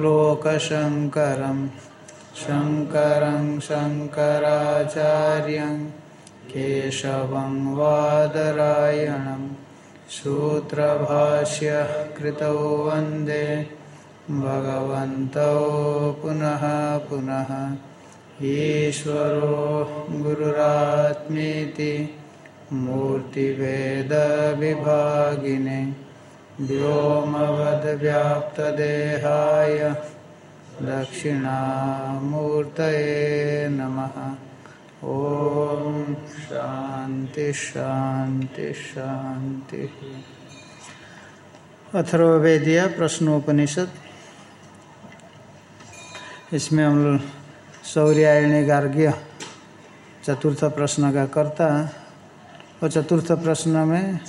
लोकशङ्करं शङ्करं शङ्कराचार्यं केशवं वादरायणं सूत्रभाष्य कृतौ वंदे भगवन्तौ पुनः पुनः ईश्वरो गुरुरात्मेति मूर्तिवेदविभागिने व्योमवद्व्याप्तदेहाय दक्षिणामूर्तये नमः। ॐ शान्ति शान्ति शान्ति। अथर्ववेदीय प्रश्नोपनिषद। इसमें हम सौर्यायणी गार्ग्य चतुर्थ प्रश्न का करता। और चतुर्थ प्रश्न में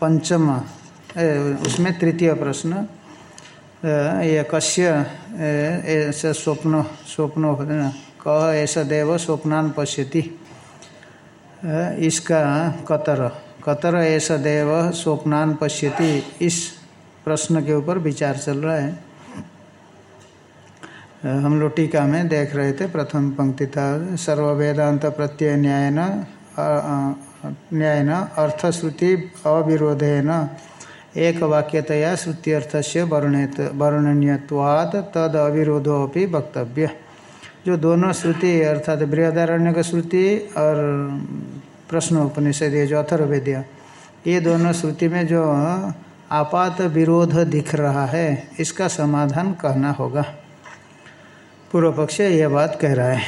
पंचम उसमें तृतीय प्रश्न ये कश्य ऐसा स्वप्न स्वप्न क ऐसा देव स्वप्नान पश्यति। इसका कतर कतर ऐसा देव स्वप्नान पश्यति, इस प्रश्न के ऊपर विचार चल रहा है। हम लोग टीका में देख रहे थे, प्रथम पंक्ति था सर्व वेदांत प्रत्यय न्याय न्याय न अर्थश्रुति अविरोधेन एक वाक्यतया श्रुत्यर्थ से वर्णित वर्णनीयवाद तद अविरोधो भी वक्तव्य। जो दोनों श्रुति, अर्थात बृहदारण्य का श्रुति और प्रश्न उपनिषद ये जो अथर्वेद्य ये दोनों श्रुति में जो आपात विरोध दिख रहा है, इसका समाधान कहना होगा। पूर्व पक्ष यह बात कह रहा है।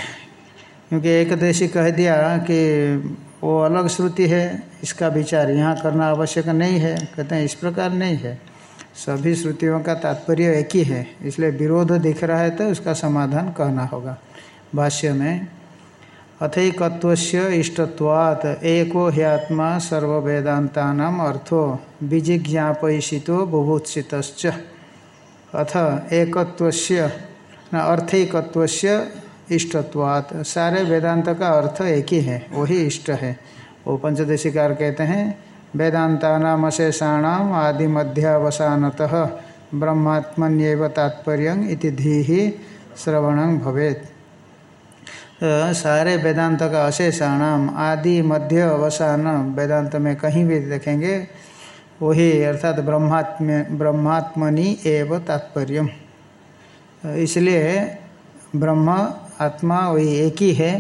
क्योंकि एकदशी कह दिया कि वो अलग श्रुति है, इसका विचार यहाँ करना आवश्यक नहीं है, कहते हैं इस प्रकार नहीं है। सभी श्रुतियों का तात्पर्य एक ही है, इसलिए विरोध दिख रहा है तो उसका समाधान कहना होगा। भाष्य में अथैकत्व इष्टत्वात् एको ह्यात्मा सर्वेदाता अर्थो विजिज्ञापयिषितो बुभुत्सित अथ एकत्व अर्थैकत्व इष्टत्वात्। सारे वेदांत का अर्थ एक ही है, वही इष्ट है। वो पंचदशिकार कहते हैं वेदांता नाम अशेषाणाम आदि मध्यावसानत ब्रह्मात्मन्यव तात्पर्य इति श्रवण भवेत। सारे वेदांत का अशेषाणाम आदि मध्य अवसान वेदांत में कहीं भी देखेंगे, वही अर्थात ब्रह्मात्म ब्रह्मात्मनि एव तात्पर्य। इसलिए ब्रह्म आत्मा वही एक ही है।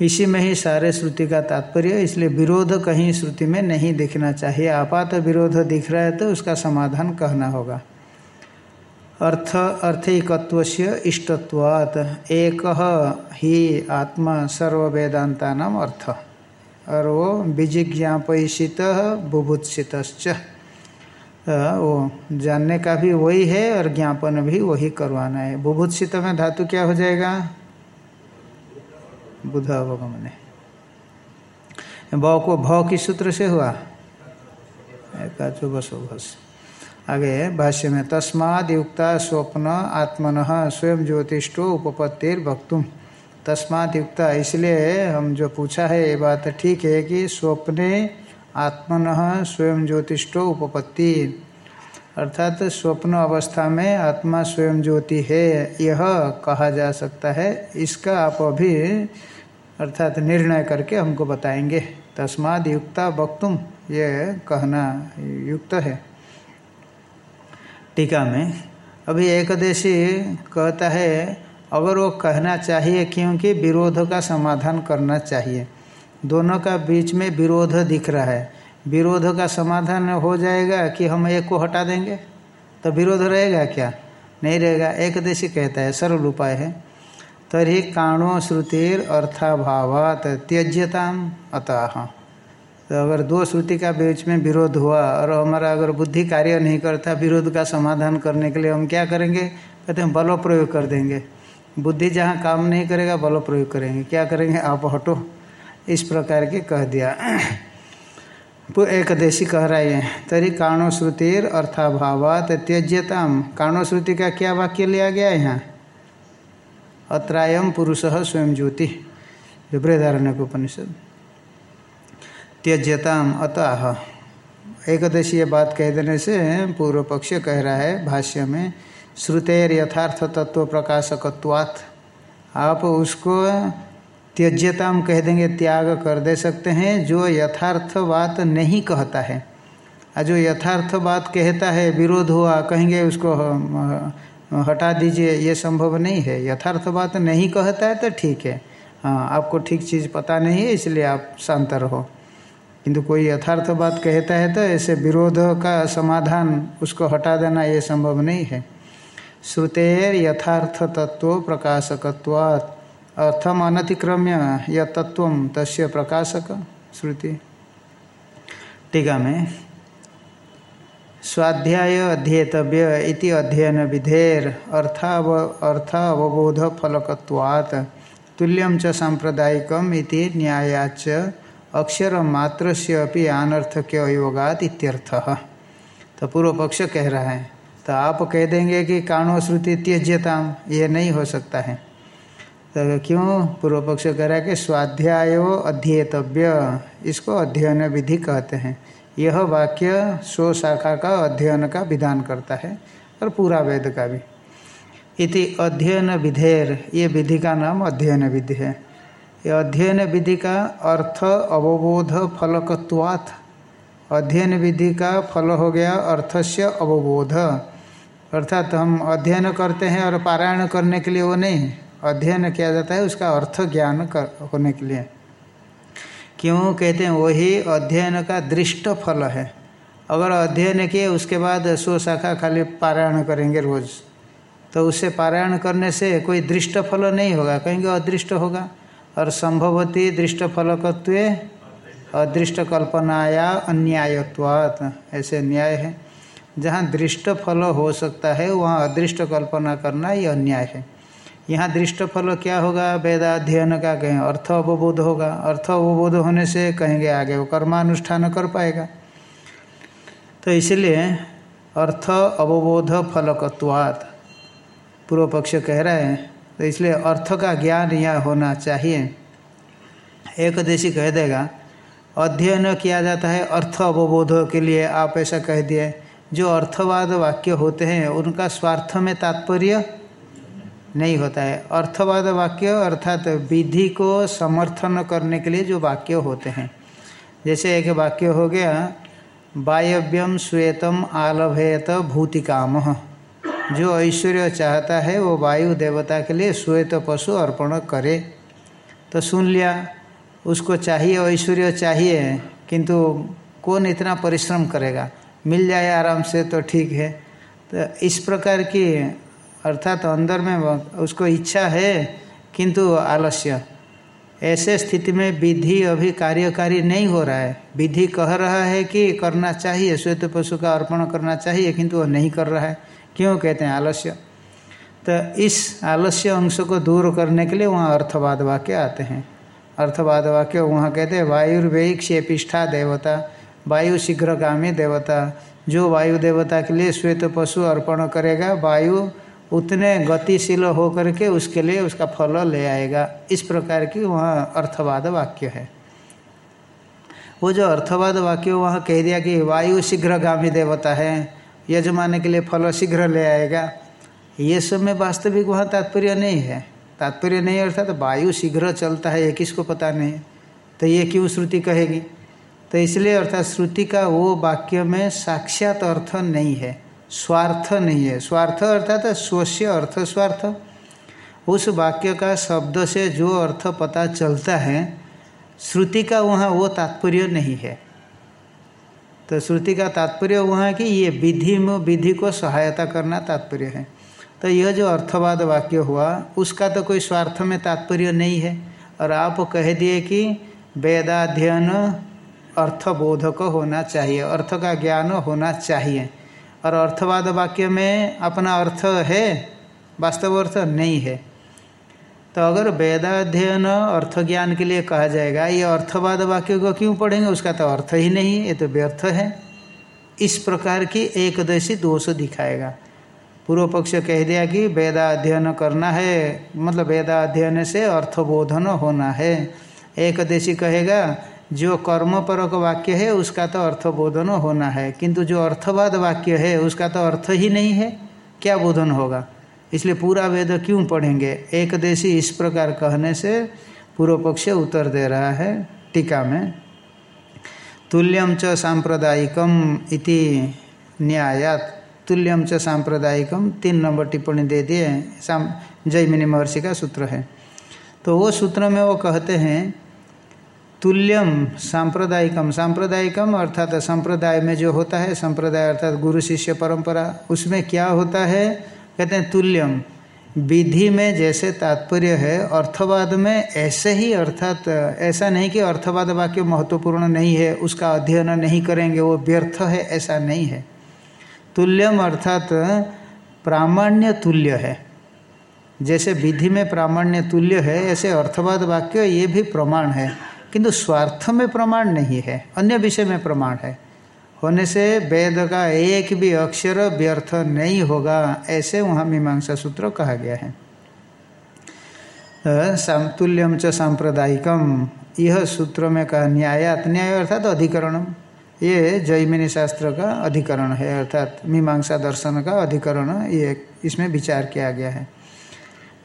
इसी में ही सारे श्रुति का तात्पर्य, इसलिए विरोध कहीं श्रुति में नहीं दिखना चाहिए। आपात विरोध दिख रहा है तो उसका समाधान कहना होगा। अर्थ अर्थैकत्व इष्टत्वात्, एक ही आत्मा सर्व वेदांता नाम अर्थ। और वो विजिज्ञापयिषित बुभुत्सित वो जानने का भी वही है और ज्ञापन भी वही करवाना है। बुभुत्सित में धातु क्या हो जाएगा? बुध अवगमन ब को, भ किस सूत्र से हुआ? बस बस। आगे भाष्य में, तस्माद युक्ता स्वप्न आत्मन स्वयं ज्योतिषो उपपत्तिर वक्तुम तस्माद युक्ता, इसलिए हम जो पूछा है, ये बात ठीक है कि स्वप्ने आत्मन स्वयं ज्योतिषो उपपत्ति। अर्थात स्वप्न अवस्था में आत्मा स्वयं ज्योति है, यह कहा जा सकता है। इसका आप अभी अर्थात निर्णय करके हमको बताएँगे। तस्माद युक्ता वक्तुम, ये कहना युक्त है। टीका में, अभी एकदेशी कहता है, अगर वो कहना चाहिए क्योंकि विरोध का समाधान करना चाहिए। दोनों का बीच में विरोध दिख रहा है। विरोध का समाधान हो जाएगा कि हम एक को हटा देंगे? तो विरोध रहेगा क्या? नहीं रहेगा। एकदेशी कहता है, सरल उपाय है। तरी काणो श्रुतिर अर्थाभावात त्यज्यताम। अतः। तो अगर दो श्रुति का बीच में विरोध हुआ और हमारा अगर बुद्धि कार्य नहीं करता, विरोध का समाधान करने के लिए हम क्या करेंगे? कहते हैं, बल प्रयोग कर देंगे। बुद्धि जहाँ काम नहीं करेगा, बल प्रयोग करेंगे। क्या करेंगे? आप हटो। इस प्रकार के कह दिया। एक देशी कह रहा है तरी काणो श्रुतिर अर्थाभावात त्यज्यताम। काणो श्रुति का क्या वाक्य लिया गया है यहाँ? अत्रायम पुरुष स्वयं ज्योति। बृहदारण्य उपनिषद त्यज्यताम अतः। एकदशीय बात कह देने से पूर्व पक्ष कह रहा है भाष्य में, श्रुतेर यथार्थ तत्व प्रकाशकत्वात् आप उसको त्यज्यताम कह देंगे, त्याग कर दे सकते हैं, जो यथार्थ बात नहीं कहता है। जो यथार्थ बात कहता है, विरोध हुआ, कहेंगे उसको हटा दीजिए, ये संभव नहीं है। यथार्थ बात नहीं कहता है तो ठीक है। हाँ आपको ठीक चीज़ पता नहीं है, इसलिए आप शांत रहो। किंतु कोई यथार्थ बात कहता है तो ऐसे विरोध का समाधान उसको हटा देना ये संभव नहीं है। श्रुतेर यथार्थ तत्व प्रकाशकत्वात्। अर्थम अनतिक्रम्य य तत्व तस्य प्रकाशक। श्रुति। टीका में स्वाध्याय अध्येतव्य इति अध्ययन विधेर अर्थाव अर्थावबोध फलकत्वात् तुल्यम च सांप्रदायिकम इति न्यायाच अक्षर मात्र से अपनी अनर्थक्य अयोगात इत्यर्थः। तो पूर्व पक्ष कह रहा है तो आप कह देंगे कि काणो श्रुति त्यज्यताम, ये नहीं हो सकता है। तो क्यों? पूर्व पक्ष कह रहा है कि स्वाध्याय अध्येतव्य, इसको अध्ययन विधि कहते हैं। यह वाक्य स्व शाखा का अध्ययन का विधान करता है और पूरा वेद का भी। इति अध्ययन विधेयर ये विधि का नाम अध्ययन विधि है। ये अध्ययन विधि का अर्थ अवबोध फलकत्वात्। अध्ययन विधि का फल हो गया अर्थस्य अवबोध। अर्थात हम अध्ययन करते हैं और पारायण करने के लिए वो नहीं, अध्ययन किया जाता है उसका अर्थ ज्ञान कर, होने के लिए। क्यों कहते हैं, वही अध्ययन का दृष्ट फल है। अगर अध्ययन किए, उसके बाद सो शाखा खाली पारायण करेंगे रोज। तो उससे पारायण करने से कोई दृष्ट फल नहीं होगा, कहेंगे अदृष्ट होगा। और संभवती दृष्ट फलकत्व अदृष्ट कल्पनाया अन्यायत्वात्, ऐसे न्याय है। जहाँ दृष्ट फल हो सकता है, वहाँ अदृष्ट कल्पना करना ये अन्याय है। यहाँ दृष्ट फल क्या होगा? वेदाध्ययन का कहें, अर्थ अवबोध होगा। अर्थ अवबोध होने से कहेंगे आगे वो कर्मानुष्ठान कर पाएगा। तो इसलिए अर्थ अवबोध फलकत्वात्। पूर्व पक्ष कह रहा है तो इसलिए अर्थ का ज्ञान यहाँ होना चाहिए। एक देशी कह देगा, अध्ययन किया जाता है अर्थ अवबोध के लिए। आप ऐसा कह दिए। जो अर्थवाद वाक्य होते हैं, उनका स्वार्थ में तात्पर्य नहीं होता है। अर्थवाद वाक्य अर्थात विधि को समर्थन करने के लिए जो वाक्य होते हैं। जैसे एक वाक्य हो गया वायव्यम श्वेतम आलभेत भूतिकाम। जो ऐश्वर्य चाहता है, वो वायु देवता के लिए श्वेत पशु अर्पण करे। तो सुन लिया, उसको चाहिए, ऐश्वर्य चाहिए, किंतु कौन इतना परिश्रम करेगा? मिल जाए आराम से तो ठीक है। तो इस प्रकार की अर्थात तो अंदर में उसको इच्छा है, किंतु आलस्य। ऐसे स्थिति में विधि अभी कार्यकारी नहीं हो रहा है। विधि कह रहा है कि करना चाहिए, श्वेत पशु का अर्पण करना चाहिए, किंतु वो नहीं कर रहा है। क्यों? कहते हैं आलस्य। तो इस आलस्य अंश को दूर करने के लिए वहाँ अर्थवाद वाक्य आते हैं। अर्थवाद वाक्य वहाँ कहते हैं वायुर्वेयी क्षेपिष्ठा देवता, वायु शीघ्रगामी देवता। जो वायु देवता के लिए श्वेत पशु अर्पण करेगा, वायु उतने गतिशील होकर के उसके लिए उसका फल ले आएगा। इस प्रकार की वहाँ अर्थवाद वाक्य है। वो जो अर्थवाद वाक्य वहाँ कह दिया कि वायु शीघ्रगामी देवता है, यजमान के लिए फल शीघ्र ले आएगा। ये सब में वास्तविक वहाँ तात्पर्य नहीं है। तात्पर्य नहीं अर्थात तो वायु शीघ्र चलता है, ये किसको पता नहीं। तो ये क्यों श्रुति कहेगी? तो इसलिए अर्थात श्रुति का वो वाक्य में साक्षात अर्थ नहीं है। स्वार्थ नहीं है। स्वार्थ अर्थात स्वस्य अर्थ, स्वार्थ। उस वाक्य का शब्द से जो अर्थ पता चलता है, श्रुति का वहाँ वो तात्पर्य नहीं है। तो श्रुति का तात्पर्य वहाँ कि ये विधि में, विधि को सहायता करना तात्पर्य है। तो यह जो अर्थवाद वाक्य हुआ, उसका तो कोई स्वार्थ में तात्पर्य नहीं है। और आप कह दिए कि वेदाध्ययन अर्थबोधक होना चाहिए, अर्थ का ज्ञान होना चाहिए। और अर्थवाद वाक्य में अपना अर्थ है, वास्तव अर्थ नहीं है। तो अगर वेदाध्ययन अर्थ ज्ञान के लिए कहा जाएगा, ये अर्थवाद वाक्य को क्यों पढ़ेंगे? उसका तो अर्थ ही नहीं, ये तो व्यर्थ है। इस प्रकार की एकदशी दोष दिखाएगा। पूर्व पक्ष कह दिया कि वेदाध्ययन करना है मतलब वेदाध्ययन से अर्थबोधन होना है। एक देशी कहेगा जो कर्म परक वाक्य है, उसका तो अर्थबोधन होना है। किंतु जो अर्थवाद वाक्य है, उसका तो अर्थ ही नहीं है। क्या बोधन होगा? इसलिए पूरा वेद क्यों पढ़ेंगे? एक देशी इस प्रकार कहने से पूर्व पक्ष उत्तर दे रहा है टीका में। तुल्यम च सांप्रदायिकम इति न्यायात। तुल्यम च सांप्रदायिकम तीन नंबर टिप्पणी दे दिए। जयमिनी महर्षि का सूत्र है। तो वो सूत्र में वो कहते हैं तुल्यम, सांप्रदायिकम। सांप्रदायिकम अर्थात संप्रदाय में जो होता है, संप्रदाय अर्थात गुरु, शिष्य, परंपरा, उसमें क्या होता है? कहते हैं तुल्यम। विधि में जैसे तात्पर्य है, अर्थवाद में ऐसे ही अर्थात, ऐसा नहीं कि अर्थवाद वाक्य महत्वपूर्ण नहीं है, उसका अध्ययन नहीं करेंगे, वो व्यर्थ है, ऐसा नहीं है। तुल्यम अर्थात प्रामाण्य तुल्य है। जैसे विधि में प्रामाण्य तुल्य है, ऐसे अर्थवाद वाक्य ये भी प्रमाण है। किंतु स्वार्थ में प्रमाण नहीं है, अन्य विषय में प्रमाण है। होने से वेद का एक भी अक्षर व्यर्थ नहीं होगा, ऐसे वहाँ मीमांसा सूत्र कहा गया है। तुल्यम च सांप्रदायिकम, यह सूत्र में कहा न्यायात न्याय अर्थात अधिकरणम। ये जैमिनी शास्त्र का अधिकरण है, अर्थात मीमांसा दर्शन का अधिकरण, ये इसमें विचार किया गया है।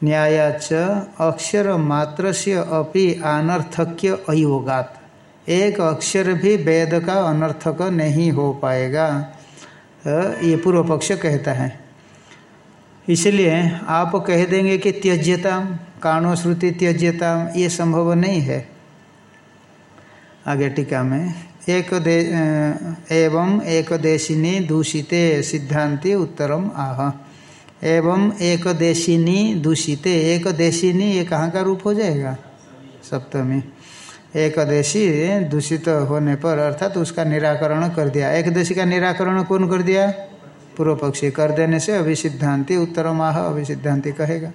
न्यायाच अक्षर मात्र से अपि अनर्थक्य अयोगात। एक अक्षर भी वेद का अनर्थक नहीं हो पाएगा। ये पूर्व पक्ष कहता है। इसलिए आप कह देंगे कि त्यज्यता काणो श्रुति त्यज्यता ये संभव नहीं है। आगे टीका में, एक दे एवं एक देशिनी दूषिते सिद्धांति उत्तरम आह। एवं एक देशिनी दूषिते। एक देशिनी ये कहाँ का रूप हो जाएगा? सप्तमी। एक देशी दूषित होने पर, अर्थात तो उसका निराकरण कर दिया। एक देशी का निराकरण कौन कर दिया? पूर्व पक्षी कर देने से अभी सिद्धांति उत्तरम आह अभी सिद्धांति कहेगा।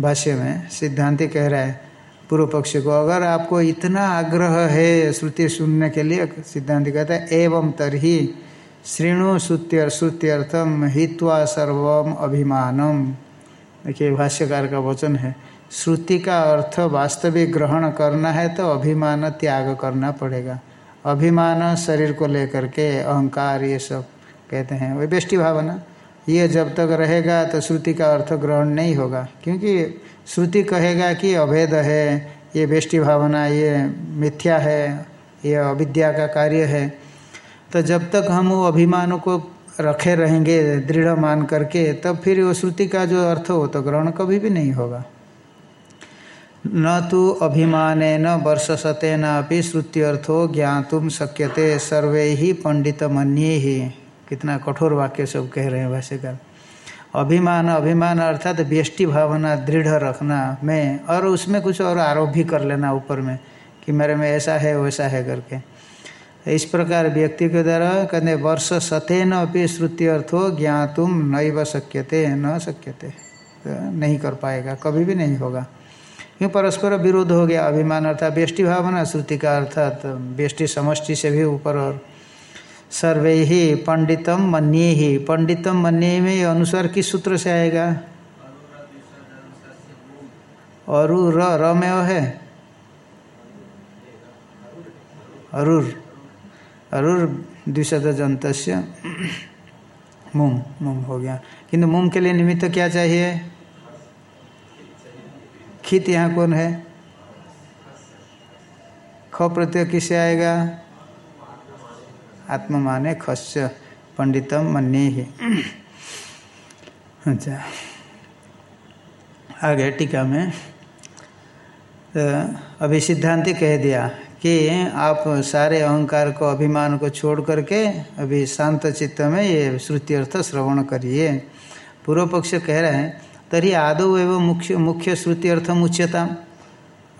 भाष्य में सिद्धांति कह रहा है पूर्व पक्ष को, अगर आपको इतना आग्रह है श्रुति सुनने के लिए, सिद्धांत कहता है, एवं तरही श्रृणु श्रुत्य श्रुत्यर्थम हित्वा सर्वम अभिमानम। देखिए, भाष्यकार का वचन है, श्रुति का अर्थ वास्तविक ग्रहण करना है तो अभिमान त्याग करना पड़ेगा। अभिमान शरीर को लेकर के, अहंकार, ये सब कहते हैं। वही बेष्टि भावना, ये जब तक रहेगा तो श्रुति का अर्थ ग्रहण नहीं होगा। क्योंकि श्रुति कहेगा कि अभेद है, ये बेष्टि भावना, ये मिथ्या है, ये अविद्या का कार्य है। तो जब तक हम वो अभिमान को रखे रहेंगे, दृढ़ मान करके, तब फिर वो श्रुति का जो अर्थ हो तो ग्रहण कभी भी नहीं होगा। न तो अभिमान न वर्ष सतेन अभी श्रुत्यर्थो ज्ञातुम शक्यते, सर्वे ही पंडित मन्ये ही कितना कठोर वाक्य सब कह रहे हैं भाष्यकार। अभिमान अभिमान अर्थात तो व्यष्टि भावना, दृढ़ रखना, मैं, और उसमें कुछ और आरोप भी कर लेना ऊपर में, कि मेरे में ऐसा है, वैसा है करके। इस प्रकार व्यक्ति के द्वारा कहते वर्ष सतेन अपनी श्रुति अर्थो ज्ञातुम नैव शक्यते, न शक्यते। तो नहीं कर पाएगा, कभी भी नहीं होगा। क्यों? परस्पर विरोध हो गया, अभिमान अर्थात व्यष्टि भावना, श्रुति का अर्थात व्यष्टि समष्टि से भी ऊपर और सर्वे ही पंडितम मन्ये ही। पंडितम मन्ये में अनुसार किस सूत्र से आएगा? और र में है? अरुर। अरुर द्विशत जंत मुम मुम हो गया। किंतु मुम के लिए निमित्त क्या चाहिए? खित यहाँ कौन है? ख प्रत्यय किससे आएगा? आत्म माने खस्य, पंडितम मन्य ही अच्छा। आगे टीका में तो अभी सिद्धांति कह दिया कि आप सारे अहंकार को, अभिमान को छोड़ करके अभी शांत चित्त में ये श्रुति अर्थ श्रवण करिए। पूर्व पक्ष कह रहे हैं, तरी आदो एवं मुख्य मुख्य श्रुति अर्थ मुच्यता।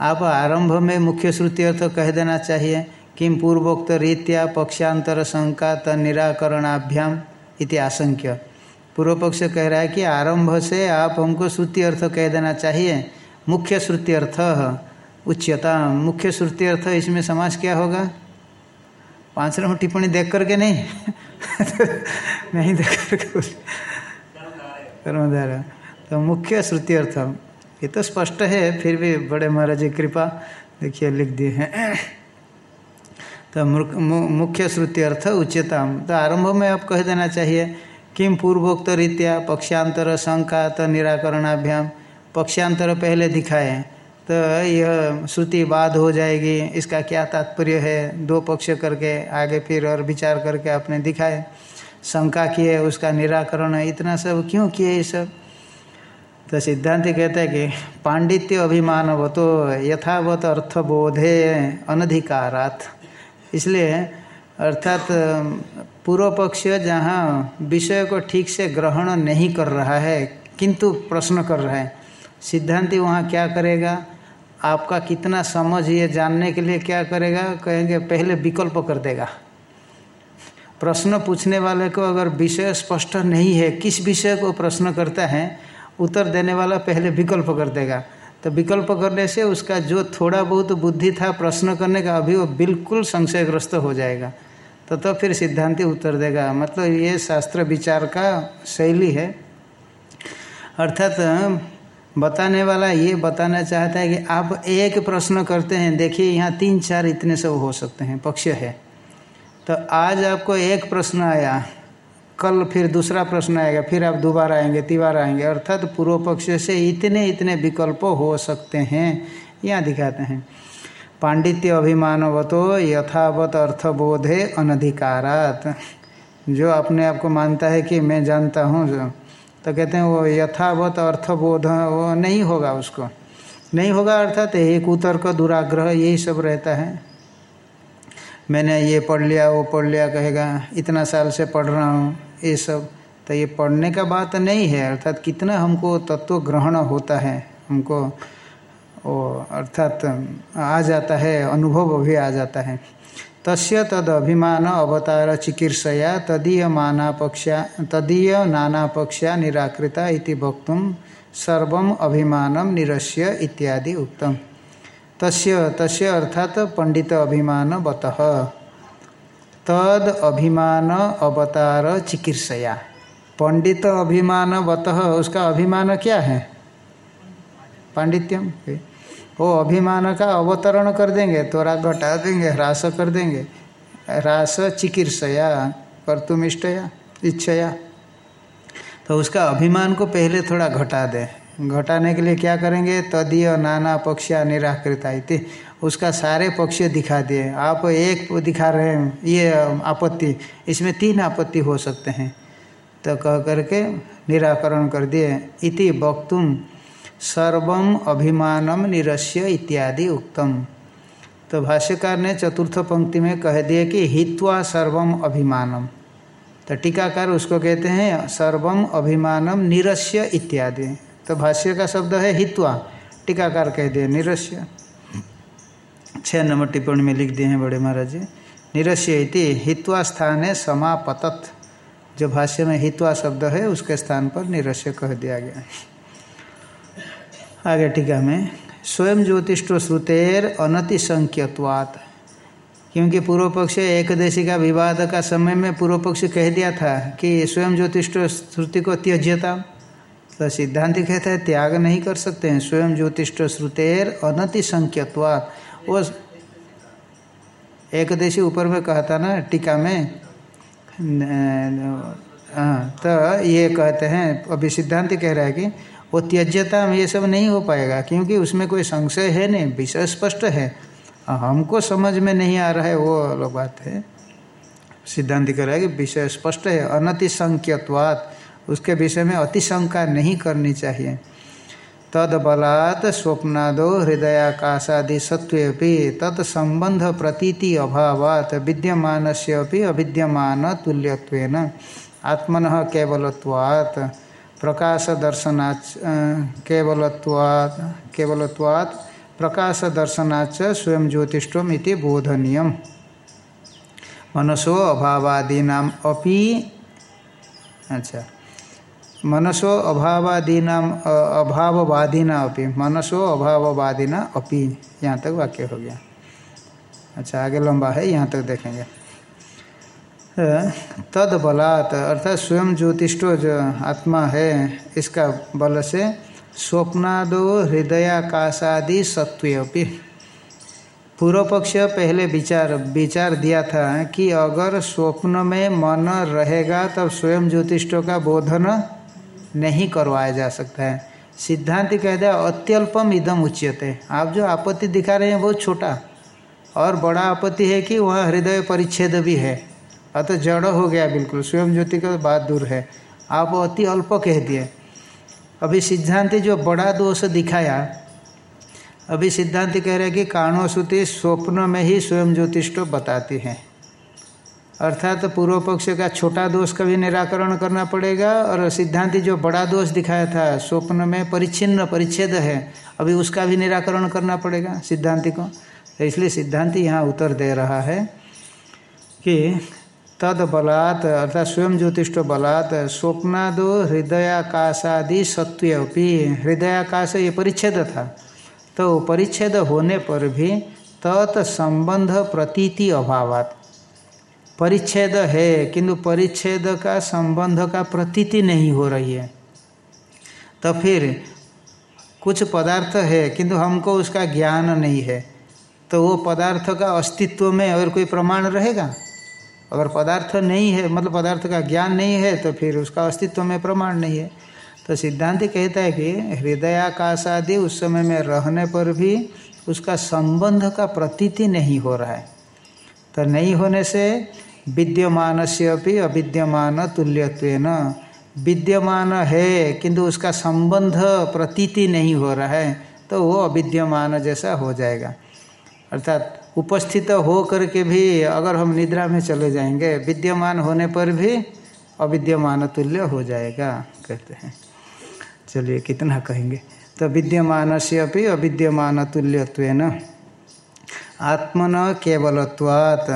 आप आरंभ में मुख्य श्रुति अर्थ कह देना चाहिए किम पूर्वोक्त रीत्या पक्षांतर शंका त निराकरणाभ्याम इति आशंक्य। पूर्व पक्ष कह रहा है कि आरंभ से आप हमको श्रुति अर्थ कह देना चाहिए, मुख्य श्रुति अर्थ। उच्चता, मुख्य श्रुति अर्थ इसमें समाज क्या होगा? पाँच नंबर टिप्पणी देख करके नहीं? नहीं देख करके कर्मधारा। तो मुख्य श्रुति अर्थ। ये तो स्पष्ट है, फिर भी बड़े महाराज की कृपा। देखिए, लिख दिए हैं। तो मुख्य श्रुति अर्थ उच्चतम तो आरंभ में आप कह देना चाहिए किम पूर्वोक्त रीत्या पक्षांतर शंका तो निराकरणाभ्याम, पक्षांतर पहले दिखाए। तो यह श्रुति बाद हो जाएगी। इसका क्या तात्पर्य है? दो पक्ष करके आगे फिर और विचार करके आपने दिखाए शंका किए उसका निराकरण इतना सब क्यों किए ये सब? तो सिद्धांत कहता है कि पांडित्य अभिमान वो तो यथावत अर्थबोधे अनधिकारात। इसलिए अर्थात, पूर्व पक्ष जहाँ विषय को ठीक से ग्रहण नहीं कर रहा है, किंतु प्रश्न कर रहा है, सिद्धांति वहाँ क्या करेगा? आपका कितना समझ ये जानने के लिए क्या करेगा? कहेंगे, पहले विकल्प कर देगा। प्रश्न पूछने वाले को अगर विषय स्पष्ट नहीं है, किस विषय को प्रश्न करता है, उत्तर देने वाला पहले विकल्प कर देगा। तो विकल्प करने से उसका जो थोड़ा बहुत बुद्धि था प्रश्न करने का, अभी वो बिल्कुल संशयग्रस्त हो जाएगा। तो तो फिर सिद्धांति उत्तर देगा। मतलब ये शास्त्र विचार का शैली है। अर्थात बताने वाला ये बताना चाहता है कि आप एक प्रश्न करते हैं, देखिए यहाँ तीन चार इतने सब हो सकते हैं, पक्ष है। तो आज आपको एक प्रश्न आया, कल फिर दूसरा प्रश्न आएगा, फिर आप दोबारा आएँगे, तिबार आएँगे, अर्थात तो पूर्व पक्ष से इतने इतने विकल्प हो सकते हैं, यहाँ दिखाते हैं। पांडित्य अभिमानवतो यथावत अर्थबोधे अनधिकारात। जो अपने आप को मानता है कि मैं जानता हूँ तो कहते हैं वो यथावत अर्थबोध, वो नहीं होगा उसको। नहीं होगा अर्थात एक उतर दुराग्रह, यही सब रहता है। मैंने ये पढ़ लिया, वो पढ़ लिया, कहेगा, इतना साल से पढ़ रहा हूँ, ये सब। तो ये पढ़ने का बात नहीं है, अर्थात कितना हमको तत्व ग्रहण होता है, हमको वो अर्थात आ जाता है, अनुभव भी आ जाता है। तस्य तद अभिमान अवतार चिकीर्षया तदीय माना पक्षा तदीय नाना पक्षा निराकृता इति वक्तुम सर्वम अभिमानम निरस्य इत्यादि उक्तम तस्य तस्य अर्थात पंडित अभिमान बत। तद अभिमान अवतार चिकित्सया। पंडित अभिमान बत, उसका अभिमान क्या है? पांडित्यम। वो अभिमान का अवतरण कर देंगे थोड़ा घटा देंगे, ह्रास कर देंगे। ह्रास चिकित्सया कर्तुम इष्टया इच्छया। तो उसका अभिमान को पहले थोड़ा घटा दे। घटाने के लिए क्या करेंगे? तदीय नाना पक्षा निराकृता इति। उसका सारे पक्ष दिखा दिए। आप एक दिखा रहे हैं, ये आपत्ति। इसमें तीन आपत्ति हो सकते हैं। तो कह करके निराकरण कर दिए। इति वक्तुम सर्वम अभिमानम निरस्य इत्यादि उक्तम। तो भाष्यकार ने चतुर्थ पंक्ति में कह दिए कि हित्वा सर्वम अभिमानम। तो टीकाकार उसको कहते हैं, सर्वम अभिमानम निरस्य इत्यादि। तो भाष्य का शब्द है हित्वा। टीकाकार कह दिए, निरस्य। छः नंबर टिप्पणी में लिख दिए हैं बड़े महाराज। जी निरस्य इति हित्वा स्थान है समापतत। जो भाष्य में हित्वा शब्द है, उसके स्थान पर निरस्य कह दिया गया आगे टीका में स्वयं ज्योतिष्ट श्रुतेर अनतिसंख्यवात क्योंकि पूर्व पक्ष एकदेशी का विवाद का समय में पूर्व पक्ष कह दिया था कि स्वयं ज्योतिष्ट श्रुति को त्यज्यता। तो सिद्धांत कहता है, त्याग नहीं कर सकते हैं। स्वयं ज्योतिष्ट श्रुतेर अनति संख्यत्वा वो एकदेशी ऊपर में कहता ना, टीका में। हाँ तो ये कहते हैं, अभी सिद्धांत कह रहा है कि वो त्यज्यता में ये सब नहीं हो पाएगा, क्योंकि उसमें कोई संशय है नहीं, विषय स्पष्ट है। हमको समझ में नहीं आ रहा है, वो अलग बात है। सिद्धांत कह रहा है कि विषय स्पष्ट है, अनतिसंख्यत्वात्, उसके विषय में अतिशंका नहीं करनी चाहिए। तद बलात् स्वप्नादो हृदयाकाशादि सत्वेपि तत्संबंध प्रतीति अभावात विद्यमान से अभी अविद्यमान तुल्यत्वेन, आत्मन केवलत्वात्। प्रकाश दर्शनाच केवलत्वात् केवलत्वात् प्रकाश दर्शनाच स्वयं ज्योतिषम इति मनसो अभावादीना अपि अच्छा मनसो अभावादीना अभाववादीना मनसो अभाववादीना अपि। यहाँ तक वाक्य हो गया। अच्छा आगे लंबा है, यहाँ तक देखेंगे। तद बलात् अर्थात स्वयं ज्योतिष्ठो जो आत्मा है, इसका बल से स्वप्नादो हृदयाकाशादि सत्व पूर्व पक्ष पहले विचार विचार दिया था कि अगर स्वप्न में मन रहेगा, तब स्वयं ज्योतिषों का बोधन नहीं करवाया जा सकता है। सिद्धांत कह दिया अत्यल्पम इदम उच्यते। आप जो आपत्ति दिखा रहे हैं बहुत छोटा। और बड़ा आपत्ति है कि वह हृदय परिच्छेद भी है। अतः जड़ हो गया बिल्कुल। स्वयं ज्योति का बात दूर है। आप अति अल्प कह दिए। अभी सिद्धांति जो बड़ा दोष दिखाया, अभी सिद्धांति कह रहे हैं कि कारणोश्रुति स्वप्न में ही स्वयं ज्योतिष बताती हैं। अर्थात तो पूर्व पक्ष का छोटा दोष का भी निराकरण करना पड़ेगा और सिद्धांति जो बड़ा दोष दिखाया था, स्वप्न में परिच्छिन्न, परिच्छेद है, अभी उसका भी निराकरण करना पड़ेगा सिद्धांति को। तो इसलिए सिद्धांति यहाँ उत्तर दे रहा है कि तद बलात् अर्थात स्वयं ज्योतिष बलात् स्वप्नादो हृदयाकाशादि सत्व्यपि हृदयाकाश ये परिच्छेद था। तो परिच्छेद होने पर भी तत्संबंध प्रतीति अभावात। परिच्छेद है किंतु परिच्छेद का संबंध का प्रतीति नहीं हो रही है। तो फिर कुछ पदार्थ है किंतु हमको उसका ज्ञान नहीं है। तो वो पदार्थ का अस्तित्व में अगर कोई प्रमाण रहेगा? अगर पदार्थ नहीं है मतलब पदार्थ का ज्ञान नहीं है तो फिर उसका अस्तित्व में प्रमाण नहीं है। तो सिद्धांत कहता है कि हृदयाकाश आदि उस समय में रहने पर भी उसका संबंध का प्रतीति नहीं हो रहा है। तो नहीं होने से विद्यमान से अभी अविद्यमान तुल्यत्व विद्यमान है, किंतु उसका संबंध प्रतीति नहीं हो रहा है तो वो अविद्यमान जैसा हो जाएगा। अर्थात उपस्थित हो करके भी अगर हम निद्रा में चले जाएँगे, विद्यमान होने पर भी अविद्यमान तुल्य हो जाएगा, कहते हैं। चलिए, कितना कहेंगे? तो विद्यमान से अभी अविद्यमान तुल्यत्व आत्मन केवलत्वात्।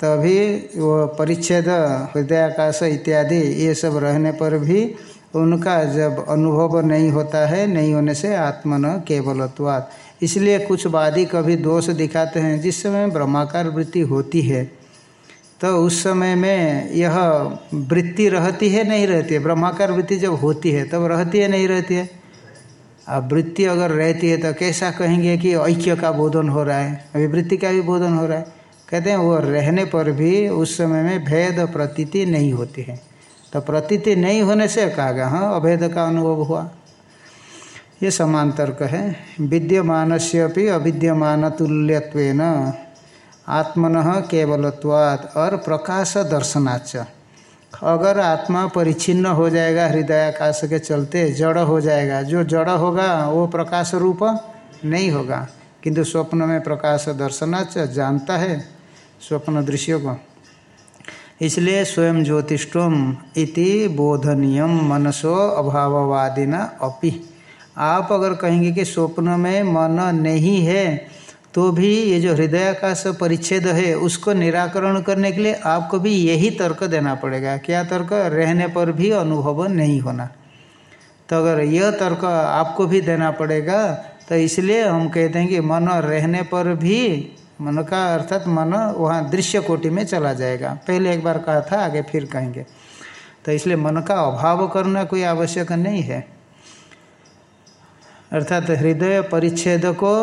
तभी वो परिच्छेद, हृदयाकाश इत्यादि, ये सब रहने पर भी उनका जब अनुभव नहीं होता है, नहीं होने से आत्मन केवलत्वात्। इसलिए कुछ वादी कभी दोष दिखाते हैं। जिस समय ब्रह्माकार वृत्ति होती है तो उस समय में यह वृत्ति रहती है, नहीं रहती है। ब्रह्माकार वृत्ति जब होती है, तब रहती है, नहीं रहती है। अब वृत्ति अगर रहती है तो कैसा कहेंगे कि ऐक्य का बोधन हो रहा है अभी वृत्ति का भी बोधन हो रहा है। कहते हैं वो रहने पर भी उस समय में भेद प्रतीति नहीं होती है। तो प्रतीति नहीं होने से कहा गया हाँ अभेद का अनुभव हुआ। ये समान तर्क है। विद्यमान से भी अविद्यमान आत्मन केवलत्वात् और प्रकाश दर्शनाच अगर आत्मा परिच्छिन्न हो जाएगा हृदयाकाश के चलते जड़ हो जाएगा। जो जड़ होगा, वो प्रकाश रूप नहीं होगा। किंतु स्वप्न में प्रकाश दर्शनाच जानता है स्वप्न दृश्य को। इसलिए स्वयं ज्योतिषम इति बोधनीयम मनसो अभाववादिना अपि। आप अगर कहेंगे कि स्वप्न में मन नहीं है तो भी ये जो हृदयाकाश परिच्छेद है, उसको निराकरण करने के लिए आपको भी यही तर्क देना पड़ेगा। क्या तर्क? रहने पर भी अनुभव नहीं होना। तो अगर यह तर्क आपको भी देना पड़ेगा तो इसलिए हम कहते हैं कि मन रहने पर भी, मन का अर्थात मन वहाँ दृश्य कोटि में चला जाएगा। पहले एक बार कहा था, आगे फिर कहेंगे। तो इसलिए मन का अभाव करना कोई आवश्यक नहीं है। अर्थात हृदय परिच्छेद को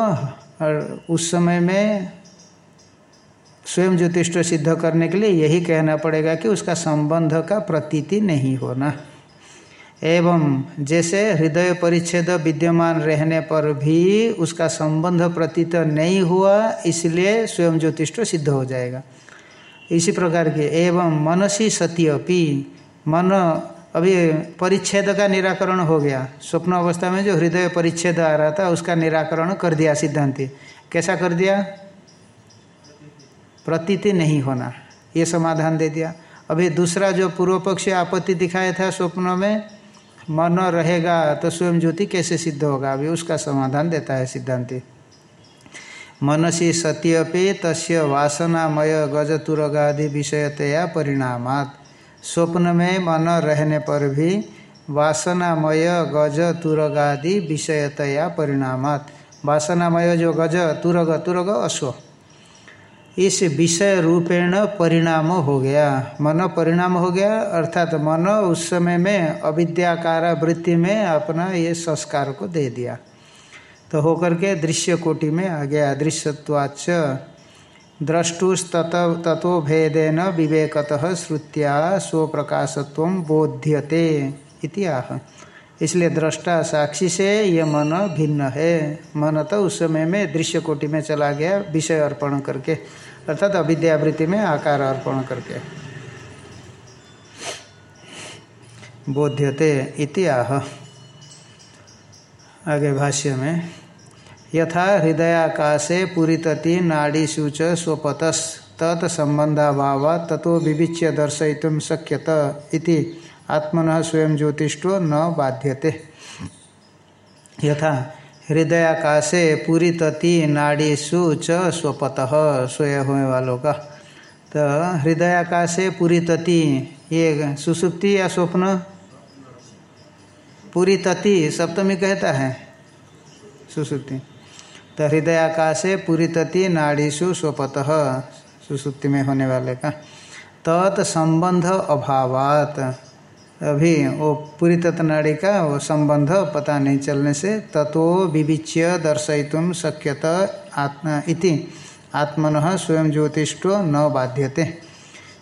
और उस समय में स्वयं ज्योतिष सिद्ध करने के लिए यही कहना पड़ेगा कि उसका संबंध का प्रतीति नहीं होना। एवं जैसे हृदय परिच्छेद विद्यमान रहने पर भी उसका संबंध प्रतीत नहीं हुआ, इसलिए स्वयं ज्योतिष सिद्ध हो जाएगा। इसी प्रकार के एवं मनसी सती अपी, मन अभी परिच्छेद का निराकरण हो गया। स्वप्न अवस्था में जो हृदय परिच्छेद आ रहा था, उसका निराकरण कर दिया सिद्धांति। कैसा कर दिया? प्रतीति नहीं होना। ये समाधान दे दिया। अभी दूसरा जो पूर्व पक्ष आपत्ति दिखाया था स्वप्न में, मन रहेगा तो स्वयं ज्योति कैसे सिद्ध होगा? अभी उसका समाधान देता है सिद्धांति। मनसी सत्यपे तस्य वासनामय गजतुरगादि विषयतया परिणामात्। स्वप्न में मन रहने पर भी वासनामय गज तुरगादि विषयतया परिणामात्। वासनामय जो गज, तुरग तुरग, अश्व। इस विषय रूपेण परिणाम हो गया। मन परिणाम हो गया, अर्थात मन उस समय में अविद्याकार वृत्ति में अपना ये संस्कार को दे दिया। तो होकर के दृश्य कोटि में आ गया। दृश्यत्वाच द्रष्टुस्ततो भेदेन विवेकतः श्रुत्या स्वप्रकाशत्व बोध्यते इति आह। इसलिए दृष्टा साक्षी से ये मन भिन्न है। मन तो उस समय में दृश्य कोटि में चला गया, विषय अर्पण करके, अर्थात अविद्यावृत्ति में आकार अर्पण करके। बोध्यते इति आह। आगे भाष्य में यथा हृदयाकाशे पूरितति नाड़ीषु च स्वपतस तत्संबंधाभाव ततो विविच्य दर्शयितुम शक्यत इति आत्मन स्वयं ज्योतिष्ठो न बाध्यते। यथा हृदयाकाशे पूरी तति नाड़ीसु च स्वपतः स्वय होने वालों का तो हृदयाकाशे पूरी तति ये सुसुप्ति या स्वप्न? पूरी तति सप्तमी कहता है, सुसुप्ति। तो हृदयाकाशे पूरी तति नाड़ीसु स्वपतः। सुसुप्ति में होने वाले का। तत्संबंध अभावात। अभी वो पूरी तत्नाड़ी का वो संबंध पता नहीं चलने से तत्व विविच्य दर्शयितुम शक्यत आत्मा इति। आत्मन स्वयं ज्योतिष्ठो न बाध्यते।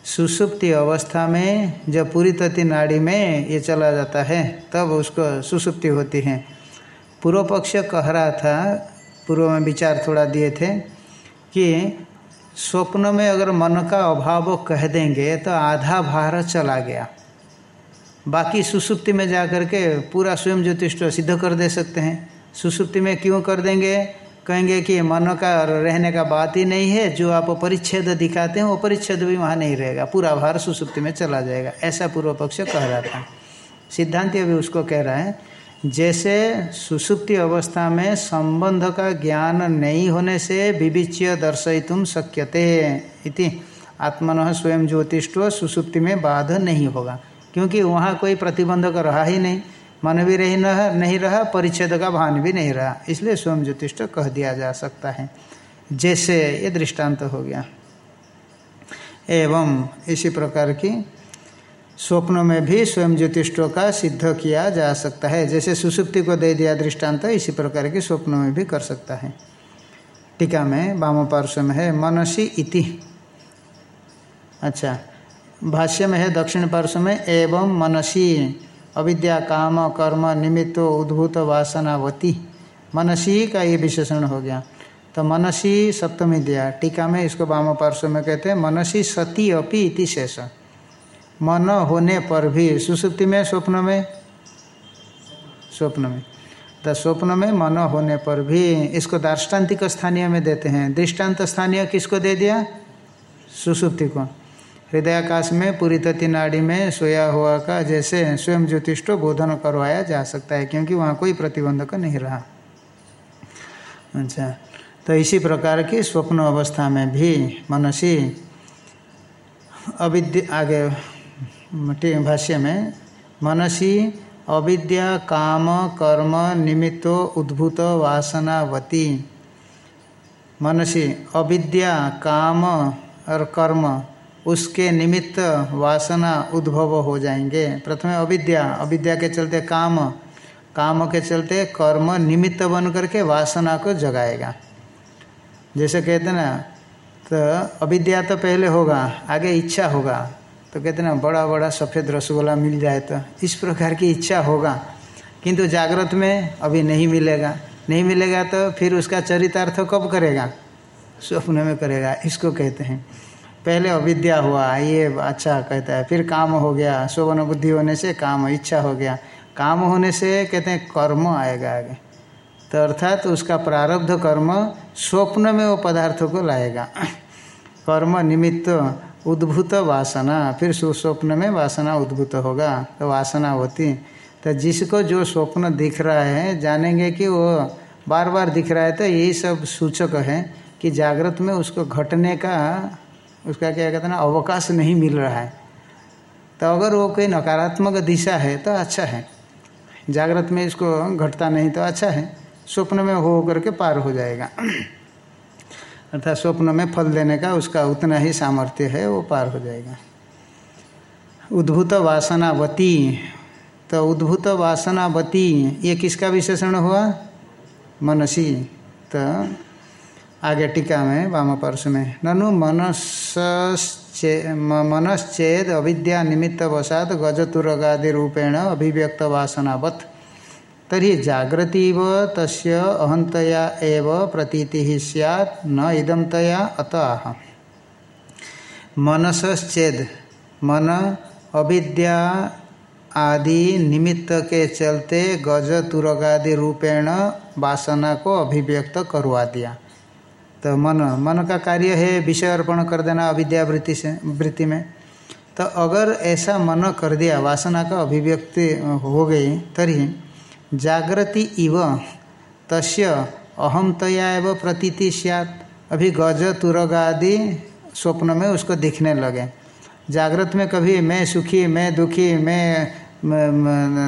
सुसुप्ति अवस्था में जब पूरी तति नाड़ी में ये चला जाता है, तब उसको सुसुप्ति होती है। पूर्व पक्ष कह रहा था पूर्व में विचार थोड़ा दिए थे कि स्वप्न में अगर मन का अभाव कह देंगे तो आधा भार चला गया। बाकी सुसुप्ति में जा कर के पूरा स्वयं ज्योतिष सिद्ध कर दे सकते हैं। सुसुप्ति में क्यों कर देंगे? कहेंगे कि मन का रहने का बात ही नहीं है। जो आप परिच्छेद दिखाते हैं, वो परिच्छेद भी वहाँ नहीं रहेगा। पूरा भार सुसुप्ति में चला जाएगा, ऐसा पूर्व पक्ष कह रहा था। सिद्धांत अभी उसको कह रहा है जैसे सुसुप्ति अवस्था में संबंध का ज्ञान नहीं होने से विविच्य दर्शयितुम शक्यते इति। आत्मन स्वयं ज्योतिष्व सुसुप्ति में बाध नहीं होगा, क्योंकि वहाँ कोई प्रतिबंधक रहा ही नहीं। मन भी रही न नहीं रहा, परिच्छेद का भान भी नहीं रहा। इसलिए स्वयं ज्योतिष कह दिया जा सकता है। जैसे ये दृष्टांत हो गया। एवं इसी प्रकार की स्वप्न में भी स्वयं ज्योतिष्टों का सिद्ध किया जा सकता है। जैसे सुसुप्ति को दे दिया दृष्टांत, इसी प्रकार के स्वप्न में भी कर सकता है। टीका में वाम पार्श्व में है, मनसी इति। अच्छा भाष्य में है, दक्षिण पार्श्व में एवं मनसी, अविद्या, काम, कर्म, निमित्त, उद्भूत वासनावती मनसी का ये विशेषण हो गया। तो मनसी सप्तमी दिया। टीका में इसको वाम पार्श्व में कहते हैं, मनसी सती अपि इति शेष। मन होने पर भी, सुसुप्ति में, स्वप्न में? स्वप्न में। तो स्वप्न में मन होने पर भी इसको दार्ष्टान्तिक स्थानीय में देते हैं। दृष्टांत स्थानीय किसको दे दिया? सुसुप्ति को। हृदयाकाश में पूरी तति नाड़ी में, सोया हुआ का जैसे स्वयं ज्योतिष बोधन करवाया जा सकता है, क्योंकि वहाँ कोई प्रतिबंधक नहीं रहा। अच्छा तो इसी प्रकार की स्वप्न अवस्था में भी मनसी अविद्या आगे भाष्य में, मनसी अविद्या काम कर्म निमित्तो उद्भूत वासनावती मनसी अविद्या काम और कर्म, उसके निमित्त वासना उद्भव हो जाएँगे। प्रथम अविद्या अविद्या के चलते काम काम के चलते कर्म निमित्त बन करके वासना को जगाएगा। जैसे कहते ना तो अविद्या तो पहले होगा, आगे इच्छा होगा। तो कहते ना, बड़ा बड़ा सफ़ेद रसगुल्ला मिल जाए तो इस प्रकार की इच्छा होगा। किंतु जागृत में अभी नहीं मिलेगा। नहीं मिलेगा तो फिर उसका चरितार्थ कब करेगा? स्वप्न में करेगा। इसको कहते हैं। पहले अविद्या हुआ, ये अच्छा कहता है। फिर काम हो गया शोभन बुद्धि होने से काम, इच्छा हो गया। काम होने से कहते हैं कर्म आएगा आगे। तो अर्थात तो उसका प्रारब्ध कर्म स्वप्न में वो पदार्थों को लाएगा। कर्म निमित्त उद्भूत वासना, फिर सुस्वप्न में वासना उद्भूत होगा तो वासना होती। तो जिसको जो स्वप्न दिख रहा है, जानेंगे कि वो बार बार दिख रहा है तो यही सब सूचक है कि जागृत में उसको घटने का, उसका क्या कहते हैं ना, अवकाश नहीं मिल रहा है। तो अगर वो कोई नकारात्मक दिशा है तो अच्छा है। जागृत में इसको घटता नहीं तो अच्छा है। स्वप्न में हो करके पार हो जाएगा। अर्थात स्वप्न में फल देने का उसका उतना ही सामर्थ्य है, वो पार हो जाएगा। उद्भूत वासनावती तो उद्भूत वासनावती, ये किसका विशेषण हुआ? मनसी। तो आगे टीका में वाम परस में, ननु मनस्चे मनश्चेद अविद्या निमित्त वसात गजतुरगादि रूपेण अभिव्यक्त वासनावत। तरी जागृतिव तस्य अहंतया एव प्रतीति सैत् न इदमतया अतः मनसश्चेद, मन अविद्या आदि निमित्त के चलते गज तुरगादि रूपेण वासना को अभिव्यक्त करवा दिया तो मन मन का कार्य है विषय अर्पण कर देना अविद्या वृत्ति से, वृत्ति में। तो अगर ऐसा मन कर दिया, वासना का अभिव्यक्ति हो गई तरी जागृति इव, तस्य अहमतया एवं प्रतीति सियात। अभी गज, तुरग आदि स्वप्न में उसको दिखने लगे। जागृत में कभी मैं सुखी, मैं दुखी, मैं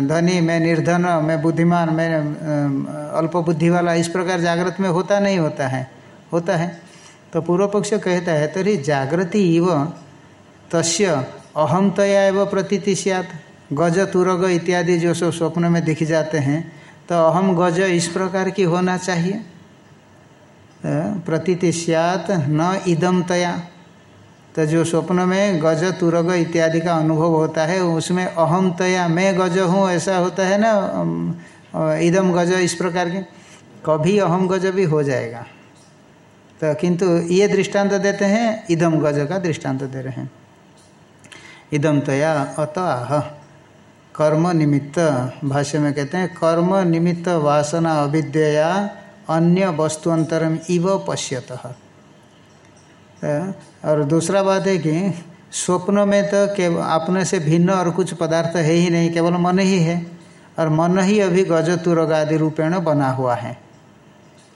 धनी, मैं निर्धन, मैं बुद्धिमान, मैं अल्प बुद्धि वाला, इस प्रकार जागृत में होता नहीं होता है। होता है। तो पूर्व पक्ष कहता है, तरी जागृति इव, तस्य अहमतया एव प्रतीति सियात। गज, तुरग इत्यादि जो सब स्वप्न में दिख जाते हैं तो अहम गज इस प्रकार की होना चाहिए। तो प्रतीति सियात न इदम तया। तो जो स्वप्न में गज, तुरग इत्यादि का अनुभव होता है, उसमें अहम तया, मैं गज हूँ, ऐसा होता है ना इदम गज इस प्रकार के, कभी अहम गज भी हो जाएगा। तो किंतु ये दृष्टांत देते हैं, इदम गज का दृष्टांत दे रहे हैं। इदम तया अतः। कर्म निमित्त भाष्य में कहते हैं कर्म निमित्त वासना अविद्या अन्य वस्तुअंतरम इव पश्यत। और दूसरा बात है कि स्वप्न में तो केवल अपने से भिन्न और कुछ पदार्थ है ही नहीं, केवल मन ही है, और मन ही अभी गज गजतुरग आदि रूपेण बना हुआ है।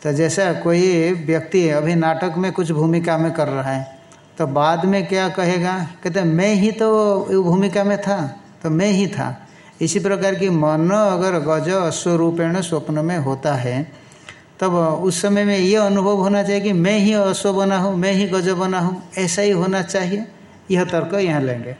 तो जैसा कोई व्यक्ति अभी नाटक में कुछ भूमिका में कर रहा है तो बाद में क्या कहेगा? कहते मैं ही तो भूमिका में था तो मैं ही था। इसी प्रकार की मन अगर गज अश्वरूपेण स्वप्न में होता है, तब उस समय में ये अनुभव होना चाहिए कि मैं ही अश्व बना हूँ, मैं ही गज बना हूँ, ऐसा ही होना चाहिए। यह तर्क यहाँ लेंगे।